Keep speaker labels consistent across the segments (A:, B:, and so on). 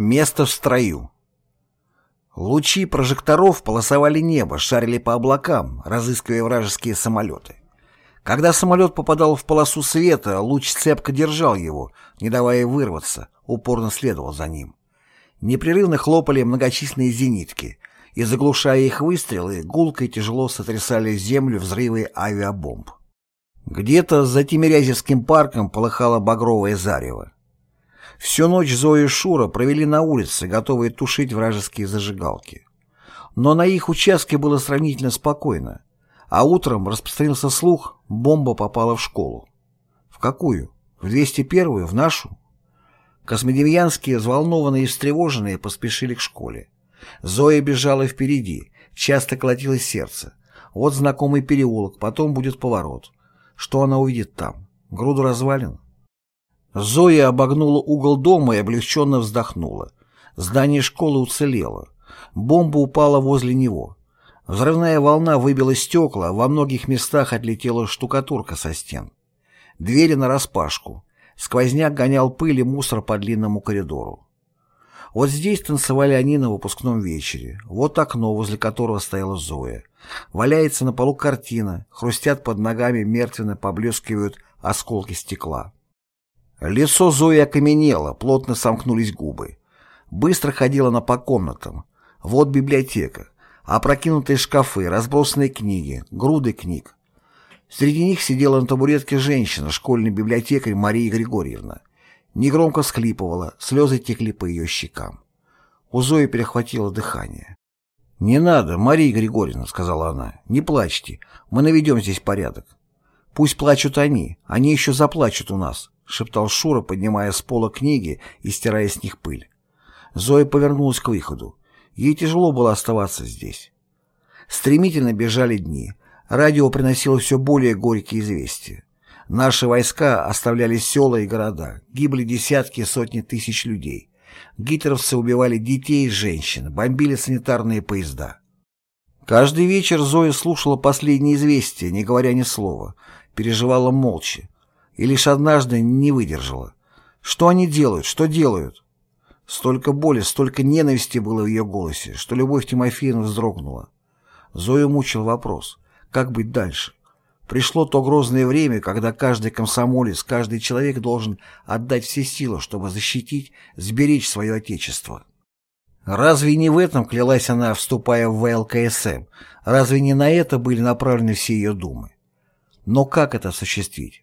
A: Место в строю. Лучи прожекторов полосовали небо, шарили по облакам, разыскивая вражеские самолеты. Когда самолет попадал в полосу света, луч цепко держал его, не давая вырваться, упорно следовал за ним. Непрерывно хлопали многочисленные зенитки, и, заглушая их выстрелы, гулко и тяжело сотрясали землю взрывы авиабомб. Где-то за Тимирязевским парком полыхало багровое зарево. Всю ночь Зоя и Шура провели на улице, готовые тушить вражеские зажигалки. Но на их участке было сравнительно спокойно, а утром распространился слух, бомба попала в школу. В какую? В 201-ю? В нашу? Космодемьянские, взволнованные и встревоженные, поспешили к школе. Зоя бежала впереди, часто колотилось сердце. Вот знакомый переулок, потом будет поворот. Что она увидит там? Груду развалин? Зоя обогнула угол дома и облегченно вздохнула. Здание школы уцелело. Бомба упала возле него. Взрывная волна выбила стекла, во многих местах отлетела штукатурка со стен. Двери нараспашку. Сквозняк гонял пыль и мусор по длинному коридору. Вот здесь танцевали они на выпускном вечере. Вот окно, возле которого стояла Зоя. Валяется на полу картина, хрустят под ногами, мертвенно поблескивают осколки стекла. Лицо Зои окаменело, плотно сомкнулись губы. Быстро ходила она по комнатам. Вот библиотека. Опрокинутые шкафы, разбросанные книги, груды книг. Среди них сидела на табуретке женщина, школьный библиотекарь Мария Григорьевна. Негромко схлипывала, слезы текли по ее щекам. У Зои перехватило дыхание. «Не надо, Мария Григорьевна», — сказала она, — «не плачьте, мы наведем здесь порядок. Пусть плачут они, они еще заплачут у нас. — шептал Шура, поднимая с пола книги и стирая с них пыль. Зоя повернулась к выходу. Ей тяжело было оставаться здесь. Стремительно бежали дни. Радио приносило все более горькие известия. Наши войска оставляли села и города, гибли десятки и сотни тысяч людей. Гитлеровцы убивали детей и женщин, бомбили санитарные поезда. Каждый вечер Зоя слушала последние известия, не говоря ни слова, переживала молча, и лишь однажды не выдержала. Что они делают? Что делают? Столько боли, столько ненависти было в ее голосе, что Любовь Тимофеевна вздрогнула. Зою мучил вопрос, как быть дальше? Пришло то грозное время, когда каждый комсомолец, каждый человек должен отдать все силы, чтобы защитить, сберечь свое отечество. Разве не в этом клялась она, вступая в ВЛКСМ? Разве не на это были направлены все ее думы? Но как это осуществить?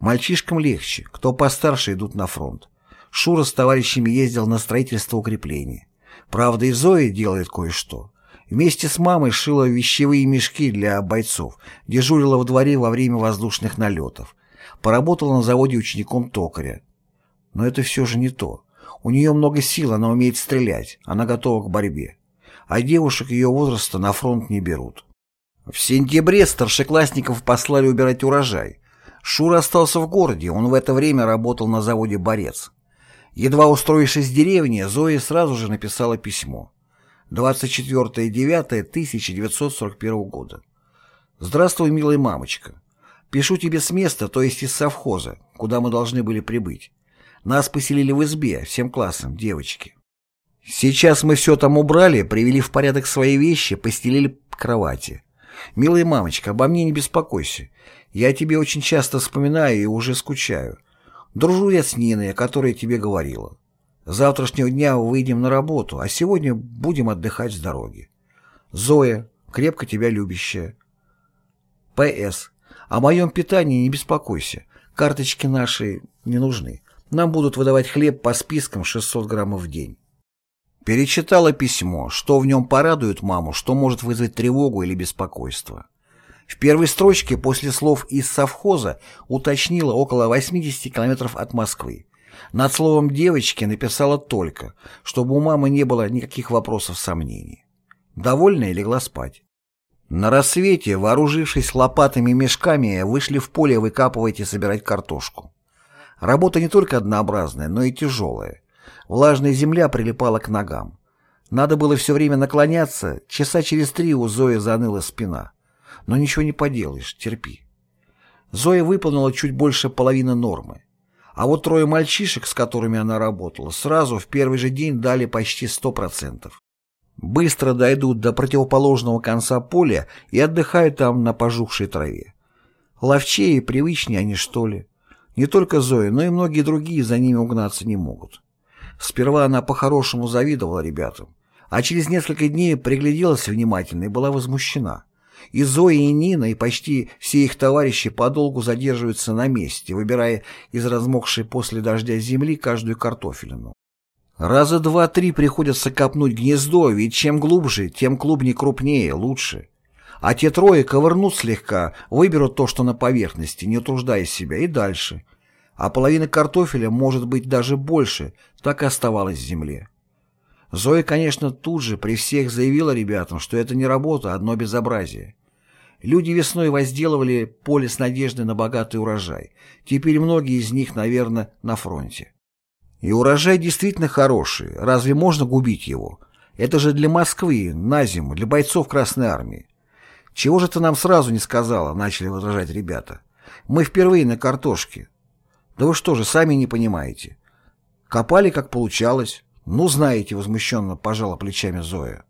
A: Мальчишкам легче, кто постарше идут на фронт. Шура с товарищами ездил на строительство укреплений. Правда, и Зоя делает кое-что. Вместе с мамой шила вещевые мешки для бойцов, дежурила во дворе во время воздушных налетов. Поработала на заводе учеником токаря. Но это все же не то. У нее много сил, она умеет стрелять, она готова к борьбе. А девушек ее возраста на фронт не берут. В сентябре старшеклассников послали убирать урожай. Шура остался в городе, он в это время работал на заводе «Борец». Едва устроившись в деревне, Зоя сразу же написала письмо. 24.09.1941 года. «Здравствуй, милая мамочка. Пишу тебе с места, то есть из совхоза, куда мы должны были прибыть. Нас поселили в избе, всем классом, девочки. Сейчас мы все там убрали, привели в порядок свои вещи, постелили кровати. Милая мамочка, обо мне не беспокойся. Я тебе очень часто вспоминаю и уже скучаю. Дружу я с Ниной, о которой тебе говорила. завтрашнего дня выйдем на работу, а сегодня будем отдыхать с дороги. Зоя, крепко тебя любящая. П.С. О моем питании не беспокойся. Карточки наши не нужны. Нам будут выдавать хлеб по спискам 600 граммов в день. Перечитала письмо, что в нем порадует маму, что может вызвать тревогу или беспокойство. В первой строчке после слов «из совхоза» уточнила около 80 километров от Москвы. Над словом «девочки» написала только, чтобы у мамы не было никаких вопросов сомнений. Довольная легла спать. На рассвете, вооружившись лопатами и мешками, вышли в поле выкапывать и собирать картошку. Работа не только однообразная, но и тяжелая. Влажная земля прилипала к ногам. Надо было все время наклоняться, часа через три у Зои заныла спина. Но ничего не поделаешь, терпи. Зоя выполнила чуть больше половины нормы. А вот трое мальчишек, с которыми она работала, сразу в первый же день дали почти 100%. Быстро дойдут до противоположного конца поля и отдыхают там на пожухшей траве. Ловчее и привычнее они, что ли. Не только Зоя, но и многие другие за ними угнаться не могут. Сперва она по-хорошему завидовала ребятам, а через несколько дней пригляделась внимательно и была возмущена. И Зоя, и Нина, и почти все их товарищи подолгу задерживаются на месте, выбирая из размокшей после дождя земли каждую картофелину. Раза два-три приходится копнуть гнездо, ведь чем глубже, тем клубни крупнее, лучше. А те трое ковырнут слегка, выберут то, что на поверхности, не утруждая себя, и дальше. А половина картофеля, может быть, даже больше, так и оставалась в земле. Зоя, конечно, тут же при всех заявила ребятам, что это не работа, одно безобразие. Люди весной возделывали поле с надеждой на богатый урожай. Теперь многие из них, наверное, на фронте. И урожай действительно хороший. Разве можно губить его? Это же для Москвы, на зиму, для бойцов Красной Армии. «Чего же ты нам сразу не сказала?» — начали возражать ребята. «Мы впервые на картошке». «Да вы что же, сами не понимаете?» «Копали, как получалось». «Ну, знаете», — возмущенно пожала плечами Зоя.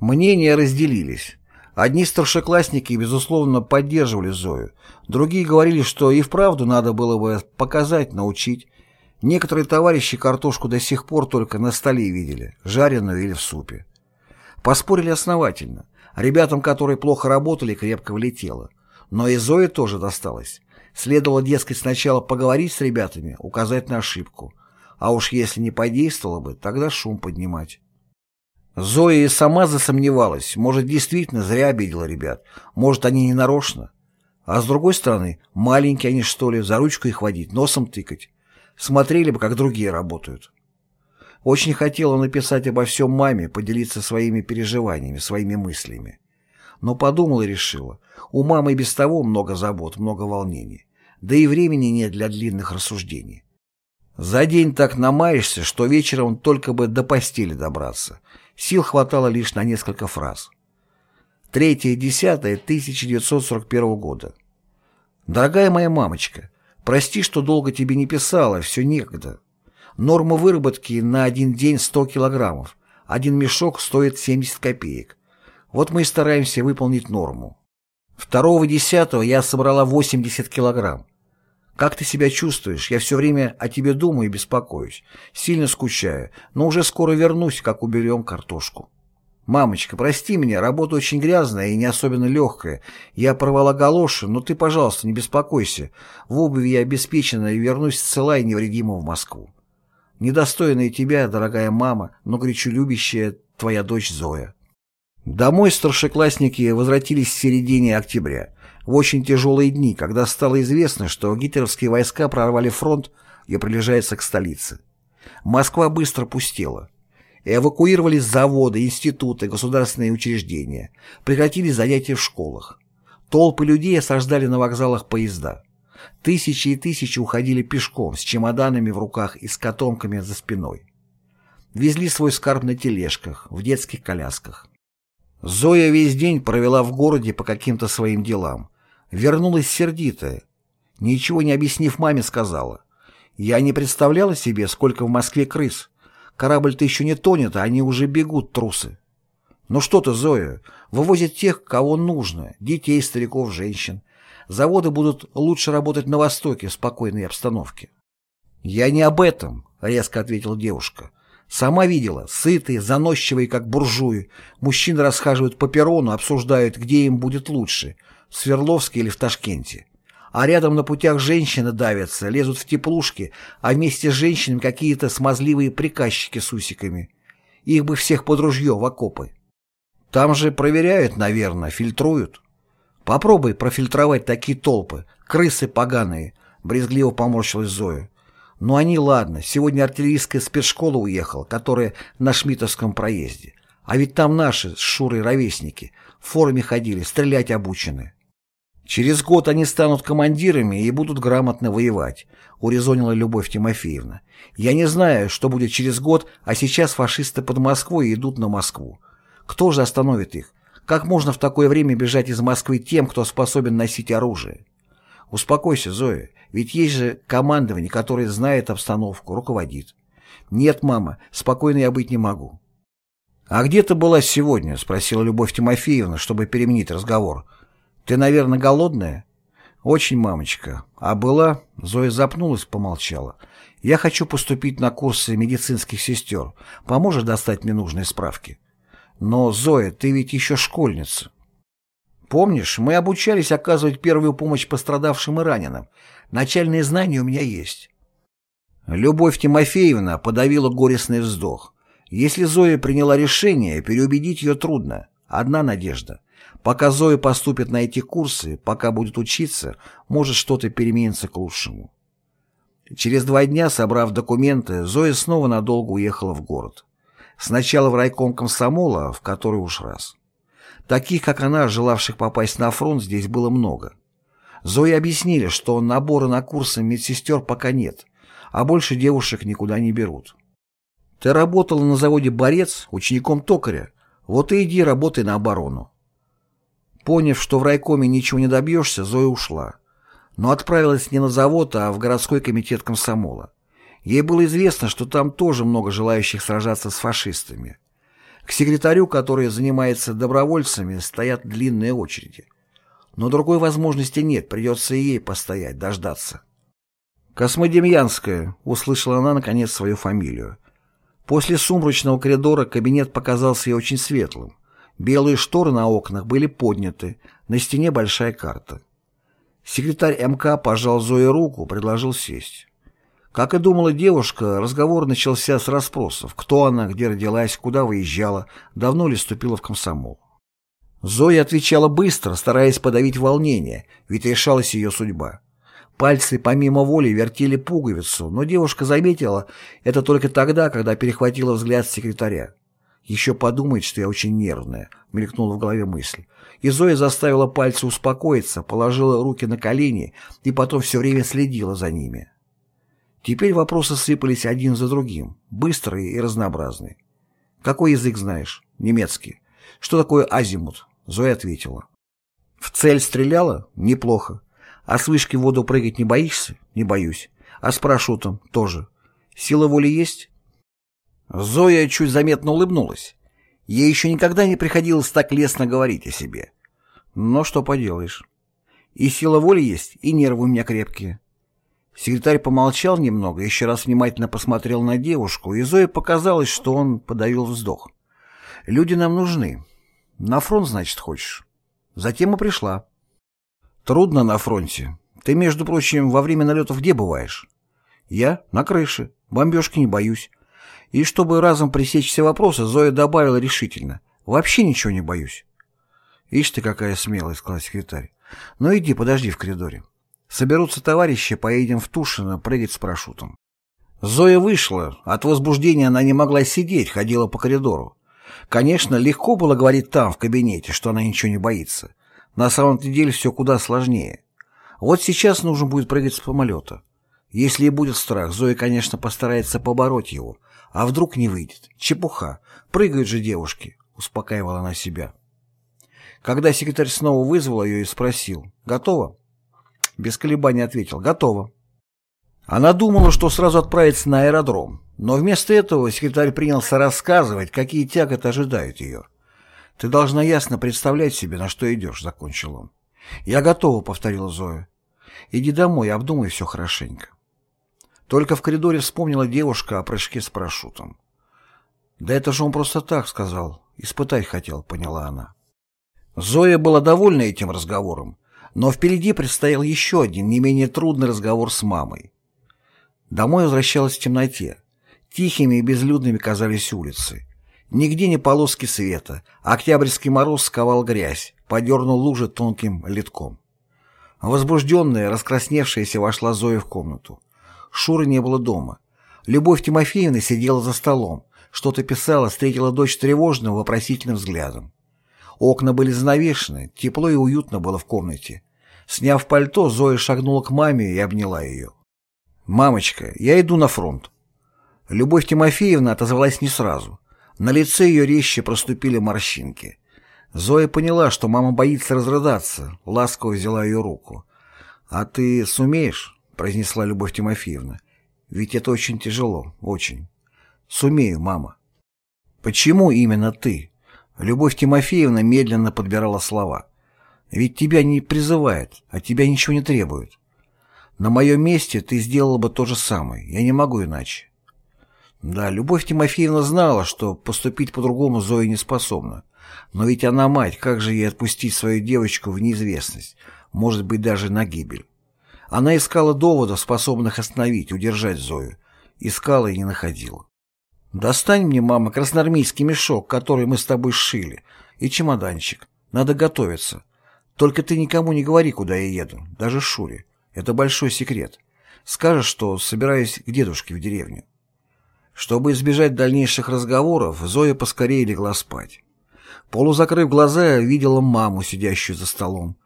A: Мнения разделились. Одни старшеклассники, безусловно, поддерживали Зою. Другие говорили, что и вправду надо было бы показать, научить. Некоторые товарищи картошку до сих пор только на столе видели, жареную или в супе. Поспорили основательно. Ребятам, которые плохо работали, крепко влетело. Но и Зое тоже досталось. Следовало, дескать, сначала поговорить с ребятами, указать на ошибку. А уж если не подействовало бы, тогда шум поднимать. Зоя и сама засомневалась, может, действительно зря обидела ребят, может, они не нарочно. А с другой стороны, маленькие они, что ли, за ручку их водить, носом тыкать. Смотрели бы, как другие работают. Очень хотела написать обо всем маме, поделиться своими переживаниями, своими мыслями. Но подумала и решила. У мамы без того много забот, много волнений. Да и времени нет для длинных рассуждений. За день так намаешься, что вечером только бы до постели добраться. Сил хватало лишь на несколько фраз. 3.10.1941 года. Дорогая моя мамочка, прости, что долго тебе не писала, все некогда. Норма выработки на один день 100 килограммов. Один мешок стоит 70 копеек. Вот мы и стараемся выполнить норму. 2.10 я собрала 80 килограмм. Как ты себя чувствуешь? Я все время о тебе думаю и беспокоюсь. Сильно скучаю, но уже скоро вернусь, как уберем картошку. «Мамочка, прости меня, работа очень грязная и не особенно легкая. Я порвала галоши, но ты, пожалуйста, не беспокойся. В обуви я обеспечена и вернусь цела и невредима в Москву. Недостойная тебя, дорогая мама, но горячо любящая твоя дочь Зоя. Домой старшеклассники возвратились в середине октября, в очень тяжелые дни, когда стало известно, что гитлеровские войска прорвали фронт и приближаются к столице. Москва быстро пустела. Эвакуировались заводы, институты, государственные учреждения, прекратились занятия в школах. Толпы людей осаждали на вокзалах поезда. Тысячи и тысячи уходили пешком, с чемоданами в руках и с котомками за спиной. Везли свой скарб на тележках, в детских колясках. Зоя весь день провела в городе по каким-то своим делам. Вернулась сердитая. Ничего не объяснив маме, сказала. «Я не представляла себе, сколько в Москве крыс. Корабль-то еще не тонет, а они уже бегут, трусы». «Ну что ты, Зоя, вывозят тех, кого нужно, детей, стариков, женщин. Заводы будут лучше работать на Востоке в спокойной обстановке. «Я не об этом», — резко ответила девушка. «Сама видела, сытые, заносчивые, как буржуи. Мужчины расхаживают по перрону, обсуждают, где им будет лучше, в Свердловске или в Ташкенте. А рядом на путях женщины давятся, лезут в теплушки, а вместе с женщинами какие-то смазливые приказчики с усиками. Их бы всех под ружье в окопы. Там же проверяют, наверное, фильтруют». Попробуй профильтровать такие толпы, крысы поганые, брезгливо поморщилась Зоя. Ну они ладно, сегодня артиллерийская спецшкола уехала, которая на Шмитовском проезде. А ведь там наши с Шурой ровесники, в форме ходили, стрелять обучены. Через год они станут командирами и будут грамотно воевать, урезонила Любовь Тимофеевна. Я не знаю, что будет через год, а сейчас фашисты под Москвой идут на Москву. Кто же остановит их? Как можно в такое время бежать из Москвы тем, кто способен носить оружие? Успокойся, Зоя. Ведь есть же командование, которое знает обстановку, руководит. Нет, мама, спокойно я быть не могу. «А где ты была сегодня?» — спросила Любовь Тимофеевна, чтобы переменить разговор. «Ты, наверное, голодная?» «Очень, мамочка. А была...» — Зоя запнулась, помолчала. «Я хочу поступить на курсы медицинских сестер. Поможешь достать мне нужные справки?» «Но, Зоя, ты ведь еще школьница». «Помнишь, мы обучались оказывать первую помощь пострадавшим и раненым. Начальные знания у меня есть». Любовь Тимофеевна подавила горестный вздох. Если Зоя приняла решение, переубедить ее трудно. Одна надежда. Пока Зоя поступит на эти курсы, пока будет учиться, может что-то перемениться к лучшему. Через два дня, собрав документы, Зоя снова надолго уехала в город. Сначала в райком комсомола, в который уж раз. Таких, как она, желавших попасть на фронт, здесь было много. Зои объяснили, что набора на курсы медсестер пока нет, а больше девушек никуда не берут. Ты работала на заводе «Борец» учеником токаря. Вот и иди работай на оборону. Поняв, что в райкоме ничего не добьешься, Зоя ушла. Но отправилась не на завод, а в городской комитет комсомола. Ей было известно, что там тоже много желающих сражаться с фашистами. К секретарю, который занимается добровольцами, стоят длинные очереди. Но другой возможности нет, придется и ей постоять, дождаться. «Космодемьянская», — услышала она, наконец, свою фамилию. После сумрачного коридора кабинет показался ей очень светлым. Белые шторы на окнах были подняты, на стене большая карта. Секретарь МК пожал Зое руку, предложил сесть. Как и думала девушка, разговор начался с расспросов, кто она, где родилась, куда выезжала, давно ли вступила в комсомол. Зоя отвечала быстро, стараясь подавить волнение, ведь решалась ее судьба. Пальцы помимо воли вертели пуговицу, но девушка заметила это только тогда, когда перехватила взгляд секретаря. «Еще подумает, что я очень нервная», — мелькнула в голове мысль. И Зоя заставила пальцы успокоиться, положила руки на колени и потом все время следила за ними. Теперь вопросы сыпались один за другим, быстрые и разнообразные. «Какой язык знаешь?» «Немецкий». «Что такое азимут?» Зоя ответила. «В цель стреляла? Неплохо. А с вышки в воду прыгать не боишься? Не боюсь. А с парашютом? Тоже. Сила воли есть? Зоя чуть заметно улыбнулась. Ей еще никогда не приходилось так лестно говорить о себе. Но что поделаешь. И сила воли есть, и нервы у меня крепкие. Секретарь помолчал немного, еще раз внимательно посмотрел на девушку, и Зое показалось, что он подавил вздох. «Люди нам нужны. На фронт, значит, хочешь?» Затем и пришла. Трудно на фронте. Ты, между прочим, во время налетов где бываешь? Я на крыше. Бомбежки не боюсь. И чтобы разом пресечь все вопросы, Зоя добавила решительно. Вообще ничего не боюсь. Ишь ты, какая смелая, сказал секретарь. Ну иди, подожди в коридоре. Соберутся товарищи, поедем в Тушино прыгать с парашютом. Зоя вышла. От возбуждения она не могла сидеть, ходила по коридору. Конечно, легко было говорить там, в кабинете, что она ничего не боится. На самом-то деле все куда сложнее. Вот сейчас нужно будет прыгать с самолета. Если и будет страх, Зоя, конечно, постарается побороть его. А вдруг не выйдет? Чепуха. Прыгают же девушки, успокаивала она себя. Когда секретарь снова вызвал ее и спросил «Готово?» Без колебаний ответил «Готово». Она думала, что сразу отправится на аэродром, но вместо этого секретарь принялся рассказывать, какие тяготы ожидают ее. «Ты должна ясно представлять себе, на что идешь», — закончил он. «Я готова», — повторила Зоя. «Иди домой, обдумай все хорошенько». Только в коридоре вспомнила девушка о прыжке с парашютом. «Да это же он просто так сказал. Испытать хотел», — поняла она. Зоя была довольна этим разговором, но впереди предстоял еще один, не менее трудный разговор с мамой. Домой возвращалась в темноте. Тихими и безлюдными казались улицы. Нигде не полоски света, октябрьский мороз сковал грязь, подернул лужи тонким литком. Возбужденная, раскрасневшаяся, вошла Зоя в комнату. Шуры не было дома. Любовь Тимофеевна сидела за столом, что-то писала, встретила дочь тревожным, вопросительным взглядом. Окна были занавешены, тепло и уютно было в комнате. Сняв пальто, Зоя шагнула к маме и обняла ее. «Мамочка, я иду на фронт». Любовь Тимофеевна отозвалась не сразу. На лице ее резче проступили морщинки. Зоя поняла, что мама боится разрыдаться, ласково взяла ее руку. «А ты сумеешь?» произнесла Любовь Тимофеевна. «Ведь это очень тяжело, очень. Сумею, мама». «Почему именно ты?» Любовь Тимофеевна медленно подбирала слова. «Ведь тебя не призывает, а тебя ничего не требует. На моем месте ты сделала бы то же самое, я не могу иначе». Да, Любовь Тимофеевна знала, что поступить по-другому Зоя не способна. Но ведь она мать, как же ей отпустить свою девочку в неизвестность, может быть, даже на гибель? Она искала доводов, способных остановить, удержать Зою. Искала и не находила. «Достань мне, мама, красноармейский мешок, который мы с тобой сшили, и чемоданчик. Надо готовиться. Только ты никому не говори, куда я еду, даже Шуре. Это большой секрет. Скажешь, что собираюсь к дедушке в деревню». Чтобы избежать дальнейших разговоров, Зоя поскорее легла спать. Полузакрыв глаза, видела маму, сидящую за столом.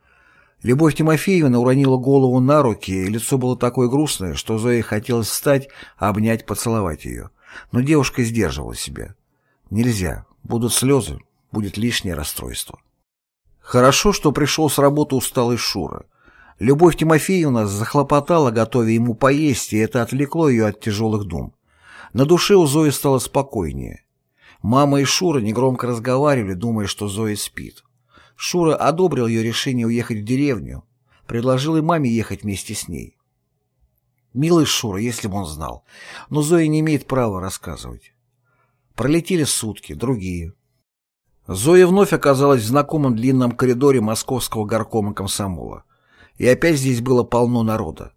A: Любовь Тимофеевна уронила голову на руки, и лицо было такое грустное, что Зое хотелось встать, обнять, поцеловать ее. Но девушка сдерживала себя. Нельзя. Будут слезы, будет лишнее расстройство. Хорошо, что пришел с работы усталый Шура. Любовь Тимофеевна захлопотала, готовя ему поесть, и это отвлекло ее от тяжелых дум. На душе у Зои стало спокойнее. Мама и Шура негромко разговаривали, думая, что Зоя спит. Шура одобрил ее решение уехать в деревню, предложил и маме ехать вместе с ней. Милый Шура, если бы он знал. Но Зоя не имеет права рассказывать. Пролетели сутки, другие. Зоя вновь оказалась в знакомом длинном коридоре московского горкома комсомола. И опять здесь было полно народа.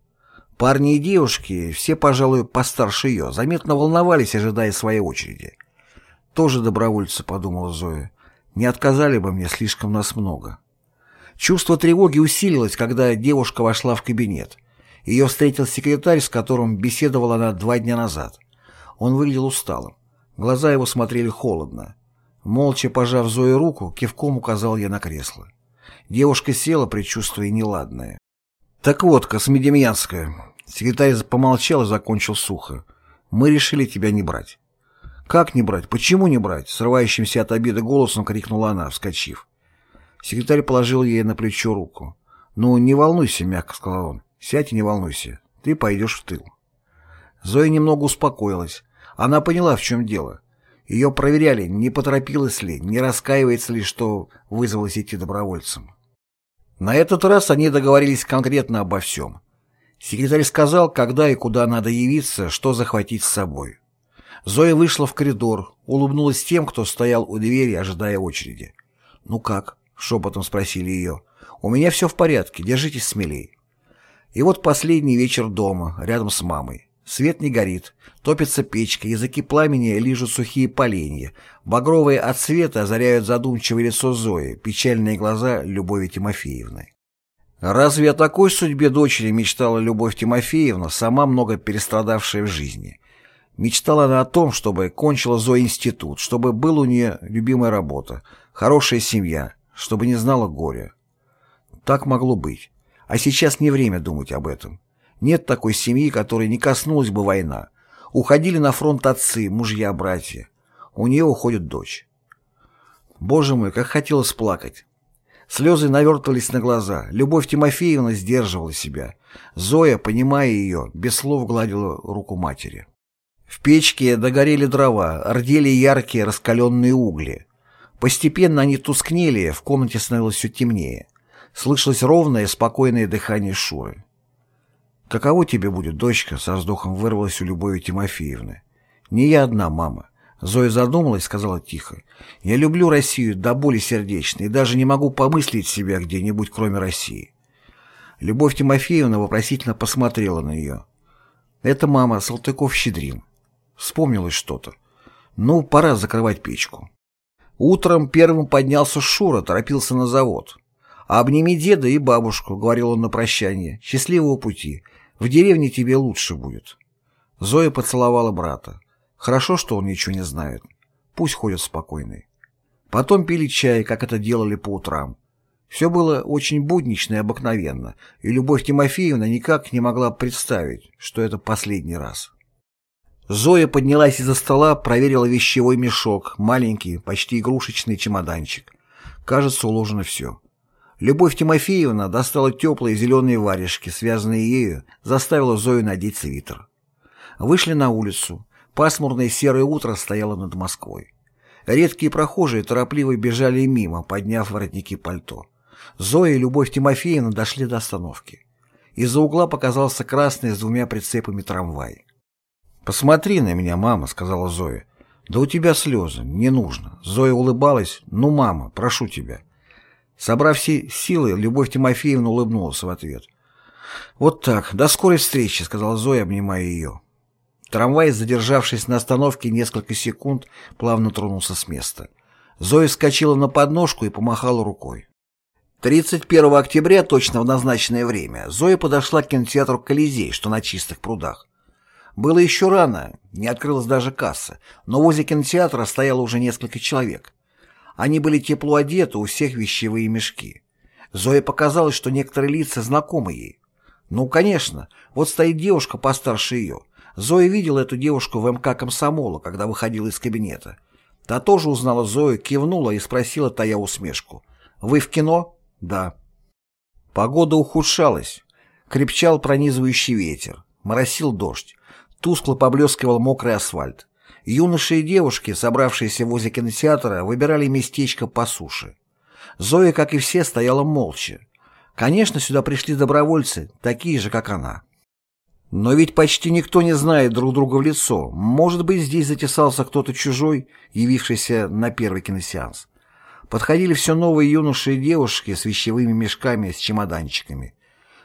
A: Парни и девушки, все, пожалуй, постарше ее, заметно волновались, ожидая своей очереди. Тоже добровольцы, подумала Зоя. Не отказали бы мне, слишком нас много. Чувство тревоги усилилось, когда девушка вошла в кабинет. Ее встретил секретарь, с которым беседовала она два дня назад. Он выглядел усталым. Глаза его смотрели холодно. Молча пожав Зое руку, кивком указал ей на кресло. Девушка села, предчувствуя неладное. «Так вот, Космедемьянская...» Секретарь помолчал и закончил сухо. «Мы решили тебя не брать. «Как не брать? Почему не брать?» Срывающимся от обиды голосом крикнула она, вскочив. Секретарь положил ей на плечо руку. «Ну, не волнуйся», — мягко сказал он. «Сядь и не волнуйся. Ты пойдешь в тыл». Зоя немного успокоилась. Она поняла, в чем дело. Ее проверяли, не поторопилась ли, не раскаивается ли, что вызвалась идти добровольцем. На этот раз они договорились конкретно обо всем. Секретарь сказал, когда и куда надо явиться, что захватить с собой. Зоя вышла в коридор, улыбнулась тем, кто стоял у двери, ожидая очереди. «Ну как?» — шепотом спросили ее. «У меня все в порядке, держитесь смелей». И вот последний вечер дома, рядом с мамой. Свет не горит, топится печка, языки пламени лижут сухие поленья, багровые от света озаряют задумчивое лицо Зои, печальные глаза Любови Тимофеевны. Разве о такой судьбе дочери мечтала Любовь Тимофеевна, сама много перестрадавшая в жизни? Мечтала она о том, чтобы кончила Зоя институт, чтобы был у нее любимая работа, хорошая семья, чтобы не знала горя. Так могло быть. А сейчас не время думать об этом. Нет такой семьи, которой не коснулась бы война. Уходили на фронт отцы, мужья, братья. У нее уходит дочь. Боже мой, как хотелось плакать. Слезы навертывались на глаза. Любовь Тимофеевна сдерживала себя. Зоя, понимая ее, без слов гладила руку матери. В печке догорели дрова, ордели яркие раскаленные угли. Постепенно они тускнели, в комнате становилось все темнее. Слышалось ровное, спокойное дыхание Шуры. «Каково тебе будет, дочка?» — со вздохом вырвалась у Любови Тимофеевны. «Не я одна, мама». Зоя задумалась сказала тихо. «Я люблю Россию до боли сердечной и даже не могу помыслить себя где-нибудь, кроме России». Любовь Тимофеевна вопросительно посмотрела на нее. «Это мама Салтыков-Щедрин. Вспомнилось что-то. Ну, пора закрывать печку. Утром первым поднялся Шура, торопился на завод. «Обними деда и бабушку», — говорил он на прощание. «Счастливого пути. В деревне тебе лучше будет». Зоя поцеловала брата. Хорошо, что он ничего не знает. Пусть ходит спокойный. Потом пили чай, как это делали по утрам. Все было очень буднично и обыкновенно, и Любовь Тимофеевна никак не могла представить, что это последний раз. Зоя поднялась из-за стола, проверила вещевой мешок, маленький, почти игрушечный чемоданчик. Кажется, уложено все. Любовь Тимофеевна достала теплые зеленые варежки, связанные ею, заставила Зою надеть свитер. Вышли на улицу. Пасмурное серое утро стояло над Москвой. Редкие прохожие торопливо бежали мимо, подняв воротники пальто. Зоя и Любовь Тимофеевна дошли до остановки. Из-за угла показался красный с двумя прицепами трамвай. «Посмотри на меня, мама», — сказала Зоя. «Да у тебя слезы, не нужно». Зоя улыбалась. «Ну, мама, прошу тебя». Собрав все силы, Любовь Тимофеевна улыбнулась в ответ. «Вот так, до скорой встречи», — сказала Зоя, обнимая ее. Трамвай, задержавшись на остановке несколько секунд, плавно тронулся с места. Зоя вскочила на подножку и помахала рукой. 31 октября, точно в назначенное время, Зоя подошла к кинотеатру «Колизей», что на чистых прудах. Было еще рано, не открылась даже касса, но возле кинотеатра стояло уже несколько человек. Они были тепло одеты, у всех вещевые мешки. Зоя показалось, что некоторые лица знакомы ей. Ну, конечно, вот стоит девушка постарше ее. Зоя видела эту девушку в МК комсомола, когда выходила из кабинета. Та тоже узнала Зою, кивнула и спросила тая усмешку. «Вы в кино?» «Да». Погода ухудшалась. Крепчал пронизывающий ветер. Моросил дождь. Тускло поблескивал мокрый асфальт. Юноши и девушки, собравшиеся возле кинотеатра, выбирали местечко по суше. Зоя, как и все, стояла молча. Конечно, сюда пришли добровольцы, такие же, как она. Но ведь почти никто не знает друг друга в лицо. Может быть, здесь затесался кто-то чужой, явившийся на первый киносеанс. Подходили все новые юноши и девушки с вещевыми мешками, с чемоданчиками.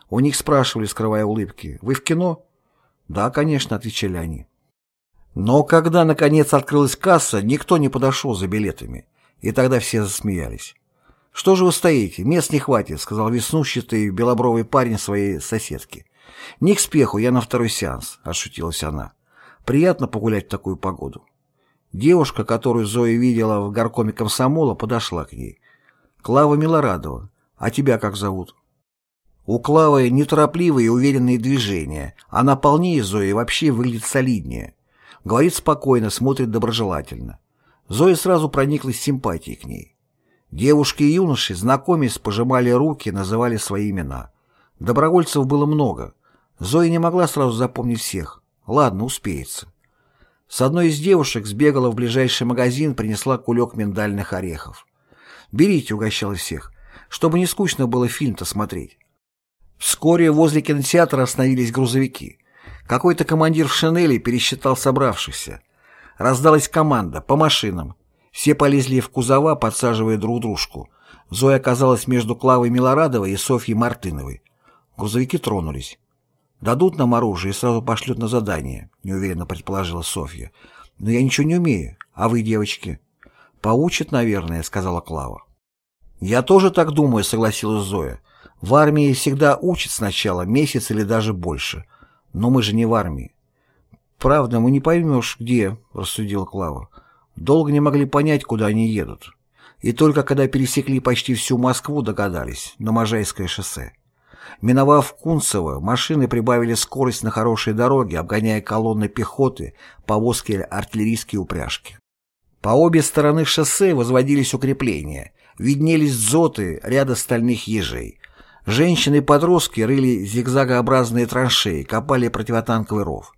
A: У них спрашивали, скрывая улыбки, «Вы в кино?» «Да, конечно», — отвечали они. Но когда, наконец, открылась касса, никто не подошел за билетами, и тогда все засмеялись. «Что же вы стоите? Мест не хватит», — сказал веснущатый белобровый парень своей соседке. «Не к спеху, я на второй сеанс», — отшутилась она. «Приятно погулять в такую погоду». Девушка, которую Зоя видела в горкоме комсомола, подошла к ней. «Клава Милорадова. А тебя как зовут?» У Клавы неторопливые и уверенные движения. Она полнее Зои вообще выглядит солиднее. Говорит спокойно, смотрит доброжелательно. Зоя сразу прониклась симпатией к ней. Девушки и юноши, знакомясь, пожимали руки, называли свои имена. Добровольцев было много. Зоя не могла сразу запомнить всех. Ладно, успеется. С одной из девушек сбегала в ближайший магазин, принесла кулек миндальных орехов. «Берите», — угощала всех, чтобы не скучно было фильм-то смотреть. Вскоре возле кинотеатра остановились грузовики. Какой-то командир в шинели пересчитал собравшихся. Раздалась команда «По машинам». Все полезли в кузова, подсаживая друг дружку. Зоя оказалась между Клавой Милорадовой и Софьей Мартыновой. Грузовики тронулись. «Дадут нам оружие и сразу пошлют на задание», — неуверенно предположила Софья. «Но я ничего не умею. А вы, девочки?» «Поучат, наверное», — сказала Клава. «Я тоже так думаю», — согласилась Зоя. В армии всегда учат сначала месяц или даже больше. Но мы же не в армии. Правда, мы не поймешь, где, рассудила Клава. Долго не могли понять, куда они едут. И только когда пересекли почти всю Москву, догадались, на Можайское шоссе. Миновав Кунцево, машины прибавили скорость на хорошей дороге, обгоняя колонны пехоты, повозки артиллерийские упряжки. По обе стороны шоссе возводились укрепления, виднелись зоты ряда стальных ежей, Женщины и подростки рыли зигзагообразные траншеи, копали противотанковый ров.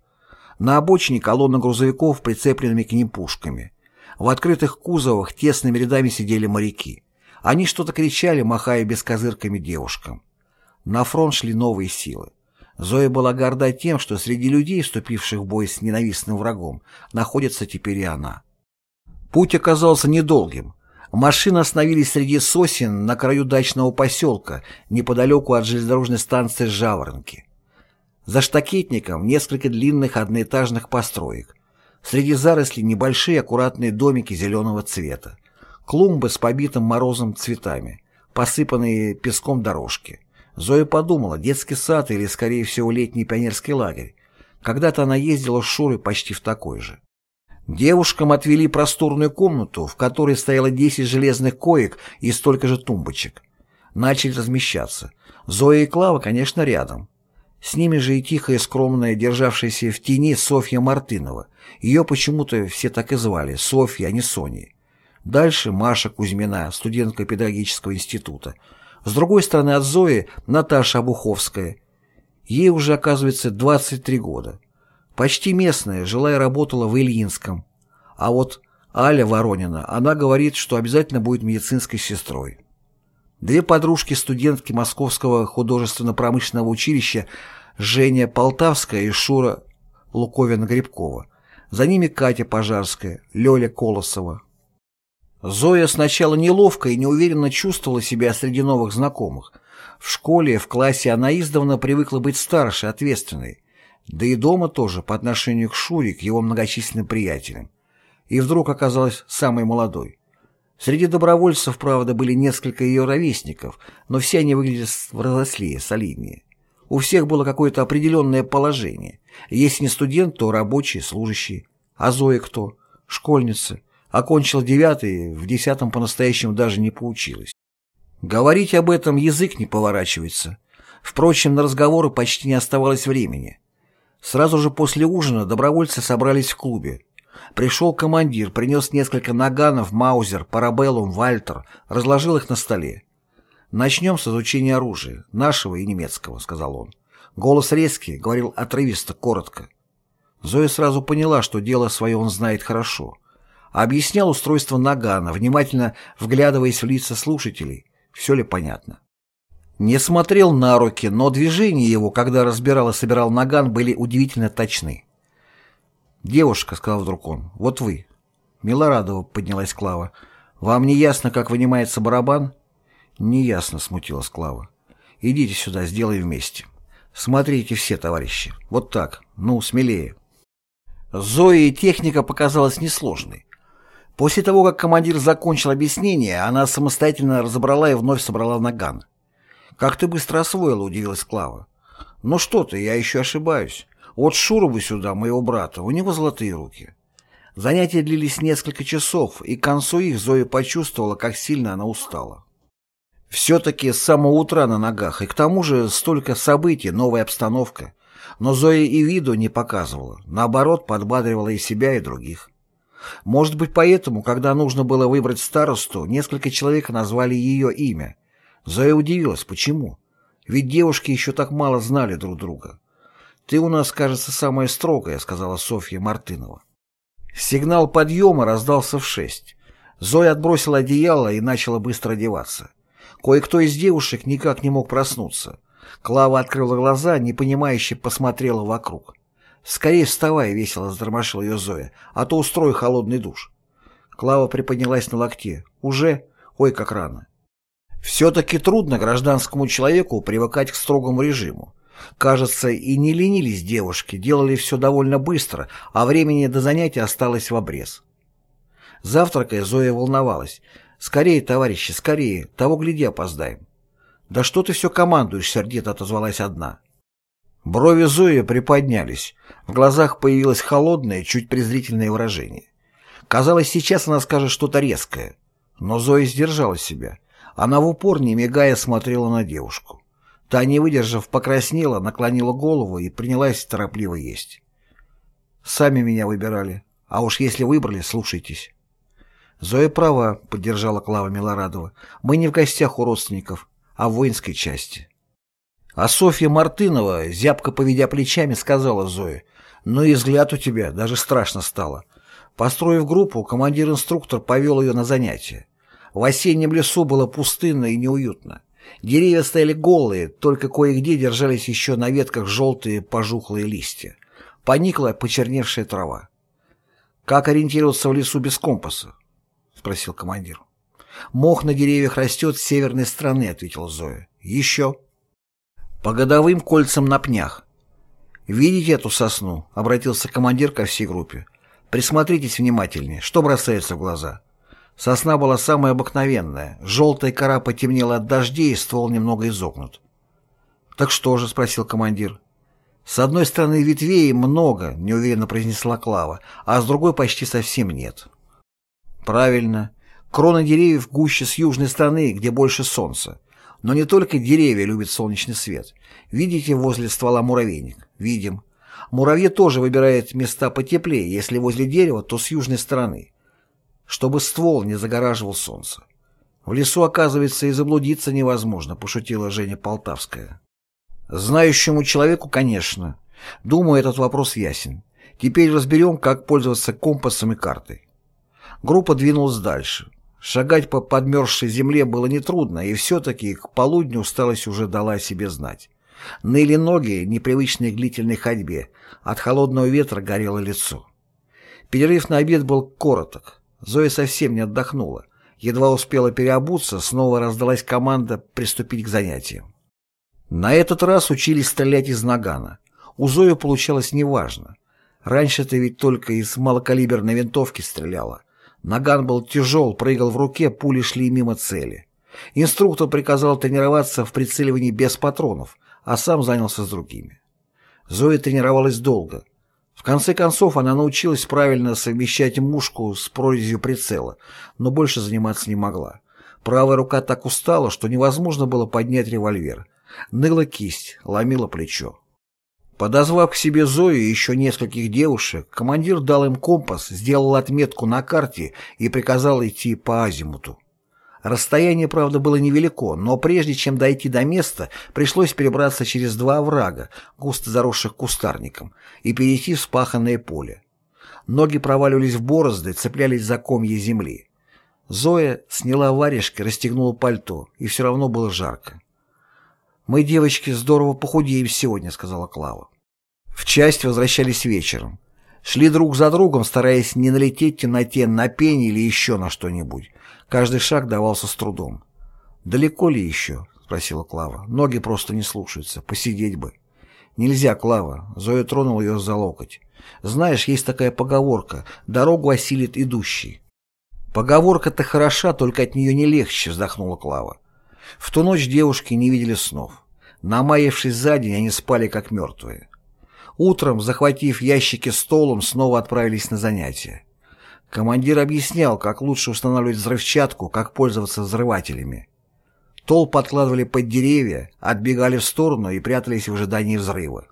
A: На обочине колонна грузовиков, прицепленными к ним пушками. В открытых кузовах тесными рядами сидели моряки. Они что-то кричали, махая бескозырками девушкам. На фронт шли новые силы. Зоя была горда тем, что среди людей, вступивших в бой с ненавистным врагом, находится теперь и она. Путь оказался недолгим. Машины остановились среди сосен на краю дачного поселка, неподалеку от железнодорожной станции Жаворонки. За штакетником несколько длинных одноэтажных построек. Среди зарослей небольшие аккуратные домики зеленого цвета. Клумбы с побитым морозом цветами, посыпанные песком дорожки. Зоя подумала, детский сад или, скорее всего, летний пионерский лагерь. Когда-то она ездила с Шурой почти в такой же. Девушкам отвели просторную комнату, в которой стояло 10 железных коек и столько же тумбочек. Начали размещаться. Зоя и Клава, конечно, рядом. С ними же и тихая, скромная, державшаяся в тени Софья Мартынова. Ее почему-то все так и звали, Софья, а не Соней. Дальше Маша Кузьмина, студентка педагогического института. С другой стороны от Зои Наташа Обуховская. Ей уже, оказывается, 23 года. Почти местная, жила и работала в Ильинском. А вот Аля Воронина, она говорит, что обязательно будет медицинской сестрой. Две подружки-студентки Московского художественно-промышленного училища Женя Полтавская и Шура Луковина-Грибкова. За ними Катя Пожарская, Лёля Колосова. Зоя сначала неловко и неуверенно чувствовала себя среди новых знакомых. В школе, в классе она издавна привыкла быть старше, ответственной. Да и дома тоже, по отношению к Шуре, к его многочисленным приятелям. И вдруг оказалась самой молодой. Среди добровольцев, правда, были несколько ее ровесников, но все они выглядели взрослее, солиднее. У всех было какое-то определенное положение. Если не студент, то рабочий, служащий. А Зоя кто? Школьница. Окончила девятый, в десятом по-настоящему даже не поучилась. Говорить об этом язык не поворачивается. Впрочем, на разговоры почти не оставалось времени. Сразу же после ужина добровольцы собрались в клубе. Пришел командир, принес несколько наганов, маузер, парабеллум, вальтер, разложил их на столе. «Начнем с изучения оружия, нашего и немецкого», — сказал он. Голос резкий, говорил отрывисто, коротко. Зоя сразу поняла, что дело свое он знает хорошо. Объяснял устройство нагана, внимательно вглядываясь в лица слушателей. Все ли понятно? Не смотрел на руки, но движения его, когда разбирал и собирал наган, были удивительно точны. «Девушка», — сказал вдруг он, — «вот вы». Милорадова поднялась Клава. «Вам не ясно, как вынимается барабан?» «Неясно», — смутилась Клава. «Идите сюда, сделаем вместе. Смотрите все, товарищи. Вот так. Ну, смелее». Зои техника показалась несложной. После того, как командир закончил объяснение, она самостоятельно разобрала и вновь собрала наган. «Как ты быстро освоила», — удивилась Клава. «Ну что ты, я еще ошибаюсь. Вот Шуру бы сюда, моего брата, у него золотые руки». Занятия длились несколько часов, и к концу их Зоя почувствовала, как сильно она устала. Все-таки с самого утра на ногах, и к тому же столько событий, новая обстановка. Но Зоя и виду не показывала, наоборот, подбадривала и себя, и других. Может быть, поэтому, когда нужно было выбрать старосту, несколько человек назвали ее имя. Зоя удивилась, почему? Ведь девушки еще так мало знали друг друга. «Ты у нас, кажется, самая строгая», — сказала Софья Мартынова. Сигнал подъема раздался в шесть. Зоя отбросила одеяло и начала быстро одеваться. Кое-кто из девушек никак не мог проснуться. Клава открыла глаза, непонимающе посмотрела вокруг. «Скорее вставай», — весело задормошила ее Зоя, «а то устрою холодный душ». Клава приподнялась на локте. «Уже? Ой, как рано». Все-таки трудно гражданскому человеку привыкать к строгому режиму. Кажется, и не ленились девушки, делали все довольно быстро, а времени до занятия осталось в обрез. Завтракая, Зоя волновалась. «Скорее, товарищи, скорее, того гляди опоздаем». «Да что ты все командуешь?» — сердито отозвалась одна. Брови Зои приподнялись. В глазах появилось холодное, чуть презрительное выражение. Казалось, сейчас она скажет что-то резкое. Но Зоя сдержала себя. Она в упор, не мигая, смотрела на девушку. Та, не выдержав, покраснела, наклонила голову и принялась торопливо есть. «Сами меня выбирали. А уж если выбрали, слушайтесь». «Зоя права», — поддержала Клава Милорадова. «Мы не в гостях у родственников, а в воинской части». А Софья Мартынова, зябко поведя плечами, сказала Зое, «Ну и взгляд у тебя, даже страшно стало». Построив группу, командир-инструктор повел ее на занятия. В осеннем лесу было пустынно и неуютно. Деревья стояли голые, только кое-где держались еще на ветках желтые пожухлые листья. Поникла почерневшая трава. «Как ориентироваться в лесу без компаса?» — спросил командир. «Мох на деревьях растет с северной стороны», — ответил Зоя. «Еще». «По годовым кольцам на пнях». «Видите эту сосну?» — обратился командир ко всей группе. «Присмотритесь внимательнее. Что бросается в глаза?» Сосна была самая обыкновенная. Желтая кора потемнела от дождей, и ствол немного изогнут. «Так что же?» — спросил командир. «С одной стороны ветвей много», — неуверенно произнесла Клава, «а с другой почти совсем нет». «Правильно. Кроны деревьев гуще с южной стороны, где больше солнца. Но не только деревья любят солнечный свет. Видите возле ствола муравейник? Видим. Муравьи тоже выбирают места потеплее, если возле дерева, то с южной стороны чтобы ствол не загораживал солнце. В лесу, оказывается, и заблудиться невозможно, пошутила Женя Полтавская. Знающему человеку, конечно. Думаю, этот вопрос ясен. Теперь разберем, как пользоваться компасом и картой. Группа двинулась дальше. Шагать по подмерзшей земле было нетрудно, и все-таки к полудню усталость уже дала о себе знать. Ныли ноги, непривычные к длительной ходьбе, от холодного ветра горело лицо. Перерыв на обед был короток. Зоя совсем не отдохнула. Едва успела переобуться, снова раздалась команда приступить к занятиям. На этот раз учились стрелять из нагана. У Зои получалось неважно. Раньше ты ведь только из малокалиберной винтовки стреляла. Наган был тяжел, прыгал в руке, пули шли мимо цели. Инструктор приказал тренироваться в прицеливании без патронов, а сам занялся с другими. Зоя тренировалась долго. Конце концов она научилась правильно совмещать мушку с прорезью прицела, но больше заниматься не могла. Правая рука так устала, что невозможно было поднять револьвер. Ныла кисть, ломила плечо. Подозвав к себе Зою и еще нескольких девушек, командир дал им компас, сделал отметку на карте и приказал идти по азимуту. Расстояние, правда, было невелико, но прежде чем дойти до места, пришлось перебраться через два оврага, густо заросших кустарником, и перейти в спаханное поле. Ноги проваливались в борозды, цеплялись за комья земли. Зоя сняла варежки, расстегнула пальто, и все равно было жарко. «Мы, девочки, здорово похудеем сегодня», — сказала Клава. В часть возвращались вечером. Шли друг за другом, стараясь не налететь в темноте на пень или еще на что-нибудь. Каждый шаг давался с трудом. «Далеко ли еще?» — спросила Клава. «Ноги просто не слушаются. Посидеть бы». «Нельзя, Клава». Зоя тронула ее за локоть. «Знаешь, есть такая поговорка. Дорогу осилит идущий». «Поговорка-то хороша, только от нее не легче», — вздохнула Клава. В ту ночь девушки не видели снов. Намаявшись за день, они спали как мертвые. Утром, захватив ящики столом, снова отправились на занятия. Командир объяснял, как лучше устанавливать взрывчатку, как пользоваться взрывателями. Тол подкладывали под деревья, отбегали в сторону и прятались в ожидании взрыва.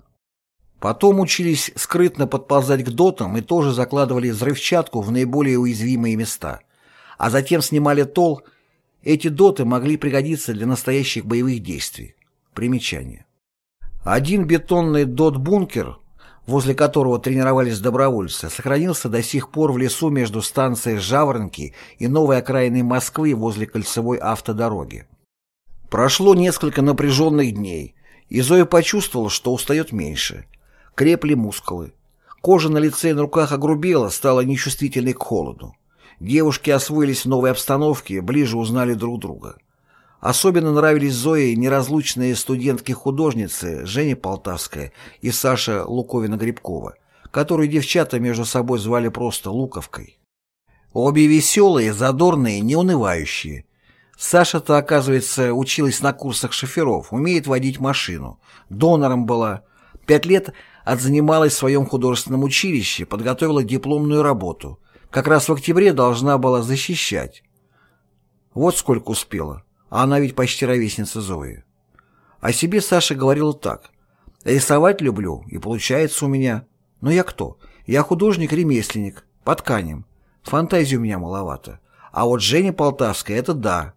A: Потом учились скрытно подползать к дотам и тоже закладывали взрывчатку в наиболее уязвимые места, а затем снимали тол эти доты могли пригодиться для настоящих боевых действий. Примечание. Один бетонный дот-бункер, возле которого тренировались добровольцы, сохранился до сих пор в лесу между станцией Жаворонки и новой окраиной Москвы возле кольцевой автодороги. Прошло несколько напряженных дней, и Зоя почувствовала, что устает меньше. Крепли мускулы. Кожа на лице и на руках огрубела, стала нечувствительной к холоду. Девушки освоились в новой обстановке, ближе узнали друг друга. Особенно нравились Зое неразлучные студентки-художницы Женя Полтавская и Саша Луковина-Грибкова, которую девчата между собой звали просто Луковкой. Обе веселые, задорные, неунывающие. Саша-то, оказывается, училась на курсах шоферов, умеет водить машину. Донором была. Пять лет отзанималась в своем художественном училище, подготовила дипломную работу. Как раз в октябре должна была защищать. Вот сколько успела. А она ведь почти ровесница Зои. О себе Саша говорила так. «Рисовать люблю, и получается у меня. Но я кто? Я художник-ремесленник, по тканям. Фантазии у меня маловато. А вот Женя Полтавская — это да.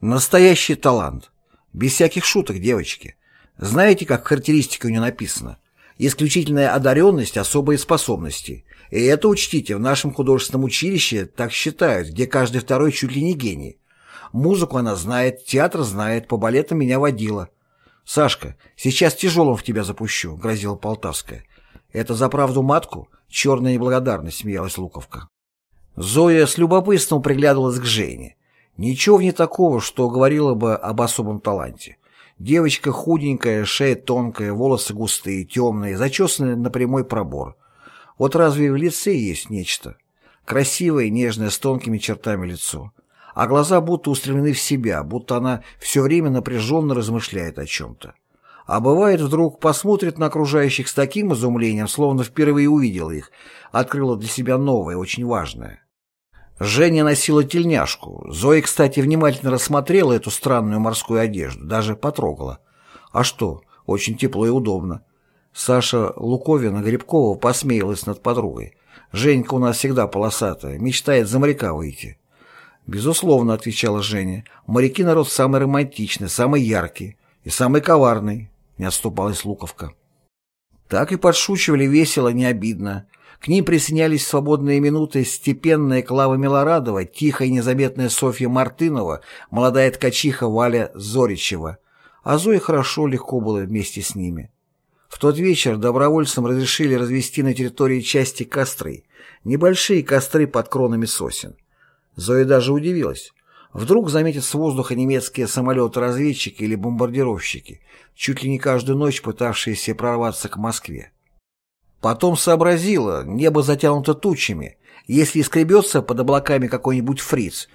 A: Настоящий талант. Без всяких шуток, девочки. Знаете, как в характеристике у нее написано? Исключительная одаренность, особые способности. И это учтите, в нашем художественном училище так считают, где каждый второй чуть ли не гений. Музыку она знает, театр знает, по балетам меня водила. «Сашка, сейчас тяжелым в тебя запущу», — грозила Полтавская. «Это за правду матку? Черная неблагодарность», — смеялась Луковка. Зоя с любопытством приглядывалась к Жене. Ничего в ней такого, что говорила бы об особом таланте. Девочка худенькая, шея тонкая, волосы густые, темные, зачесанные на прямой пробор. Вот разве в лице есть нечто? Красивое, нежное, с тонкими чертами лицо. А глаза будто устремлены в себя, будто она все время напряженно размышляет о чем-то. А бывает, вдруг посмотрит на окружающих с таким изумлением, словно впервые увидела их, открыла для себя новое, очень важное. Женя носила тельняшку. Зоя, кстати, внимательно рассмотрела эту странную морскую одежду, даже потрогала. А что, очень тепло и удобно. Саша Луковина-Грибкова посмеялась над подругой. «Женька у нас всегда полосатая, мечтает за моряка выйти». «Безусловно», — отвечала Женя, — «моряки народ самый романтичный, самый яркий и самый коварный», — не отступалась Луковка. Так и подшучивали весело, не обидно. К ним присоединялись свободные минуты степенная Клава Милорадова, тихая и незаметная Софья Мартынова, молодая ткачиха Валя Зоричева. А Зое хорошо, легко было вместе с ними. В тот вечер добровольцам разрешили развести на территории части костры, небольшие костры под кронами сосен. Зоя даже удивилась. Вдруг заметят с воздуха немецкие самолеты-разведчики или бомбардировщики, чуть ли не каждую ночь пытавшиеся прорваться к Москве. Потом сообразила, небо затянуто тучами, если искребется под облаками какой-нибудь фриц,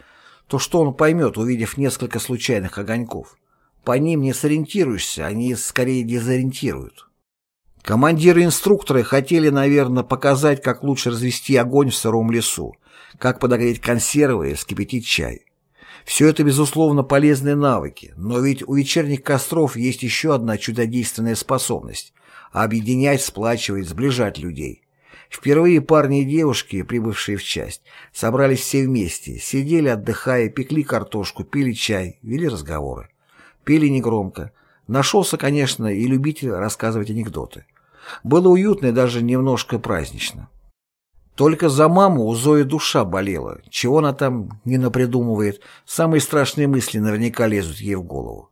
A: то что он поймет, увидев несколько случайных огоньков? По ним не сориентируешься, они скорее дезориентируют. Командиры-инструкторы хотели, наверное, показать, как лучше развести огонь в сыром лесу, как подогреть консервы и вскипятить чай. Все это, безусловно, полезные навыки, но ведь у вечерних костров есть еще одна чудодейственная способность – объединять, сплачивать, сближать людей. Впервые парни и девушки, прибывшие в часть, собрались все вместе, сидели, отдыхая, пекли картошку, пили чай, вели разговоры. Пели негромко. Нашелся, конечно, и любитель рассказывать анекдоты. Было уютно и даже немножко празднично. Только за маму у Зои душа болела. Чего она там не напридумывает, самые страшные мысли наверняка лезут ей в голову.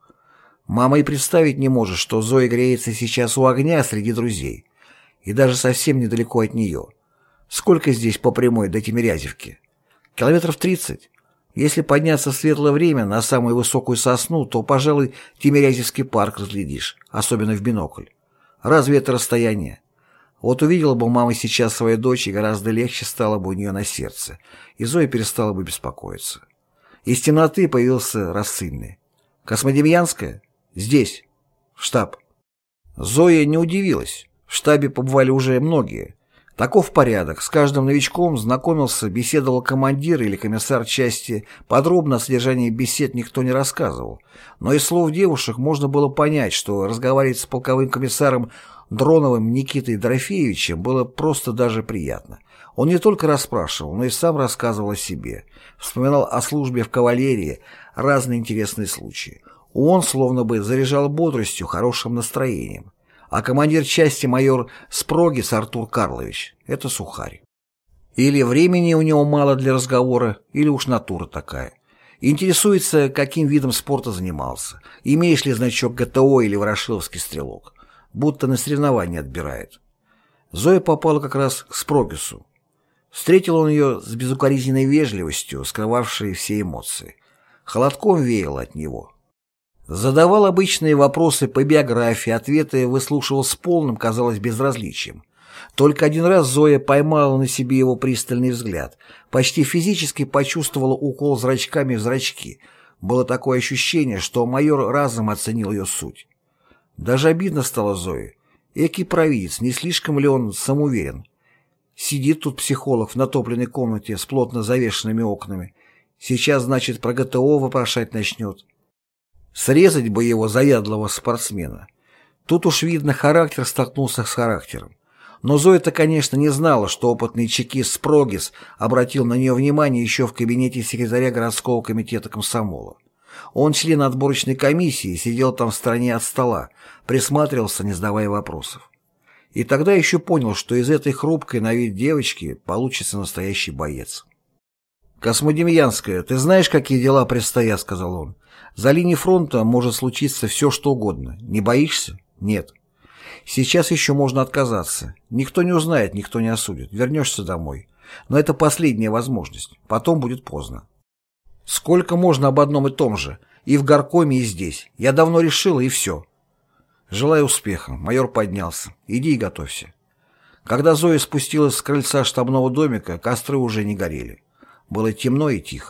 A: Мама и представить не может, что Зоя греется сейчас у огня среди друзей. И даже совсем недалеко от нее. Сколько здесь по прямой до Тимирязевки? Километров тридцать. Если подняться в светлое время на самую высокую сосну, то, пожалуй, Тимирязевский парк разглядишь, особенно в бинокль. Разве это расстояние? Вот увидела бы мама сейчас свою дочь, и гораздо легче стало бы у нее на сердце, и Зоя перестала бы беспокоиться. Из темноты появился рассыльный. «Космодемьянская? Здесь. Штаб». Зоя не удивилась. В штабе побывали уже многие. Таков порядок. С каждым новичком знакомился, беседовал командир или комиссар части. Подробно о содержании бесед никто не рассказывал. Но из слов девушек можно было понять, что разговаривать с полковым комиссаром Дроновым Никитой Дорофеевичем было просто даже приятно. Он не только расспрашивал, но и сам рассказывал о себе. Вспоминал о службе в кавалерии, разные интересные случаи. Он словно бы заряжал бодростью, хорошим настроением. А командир части майор Спрогис Артур Карлович – это сухарь. Или времени у него мало для разговора, или уж натура такая. Интересуется, каким видом спорта занимался, имеешь ли значок ГТО или ворошиловский стрелок будто на соревнования отбирает. Зоя попала как раз к Спрогису. Встретил он ее с безукоризненной вежливостью, скрывавшей все эмоции. Холодком веял от него. Задавал обычные вопросы по биографии, ответы выслушивал с полным, казалось, безразличием. Только один раз Зоя поймала на себе его пристальный взгляд, почти физически почувствовала укол зрачками в зрачки. Было такое ощущение, что майор разом оценил ее суть. Даже обидно стало Зое. Экий провидец, не слишком ли он самоуверен? Сидит тут психолог в натопленной комнате с плотно завешенными окнами. Сейчас, значит, про ГТО вопрошать начнет. Срезать бы его заядлого спортсмена. Тут уж видно, характер столкнулся с характером. Но Зоя-то, конечно, не знала, что опытный чекист Спрогис обратил на нее внимание еще в кабинете секретаря городского комитета комсомола. Он член отборочной комиссии, сидел там в стороне от стола, присматривался, не задавая вопросов. И тогда еще понял, что из этой хрупкой на вид девочки получится настоящий боец. «Космодемьянская, ты знаешь, какие дела предстоят?» — сказал он. «За линией фронта может случиться все, что угодно. Не боишься?» «Нет». «Сейчас еще можно отказаться. Никто не узнает, никто не осудит. Вернешься домой. Но это последняя возможность. Потом будет поздно. Сколько можно об одном и том же? И в горкоме, и здесь. Я давно решил, и все. Желаю успеха. Майор поднялся. Иди и готовься. Когда Зоя спустилась с крыльца штабного домика, костры уже не горели. Было темно и тихо.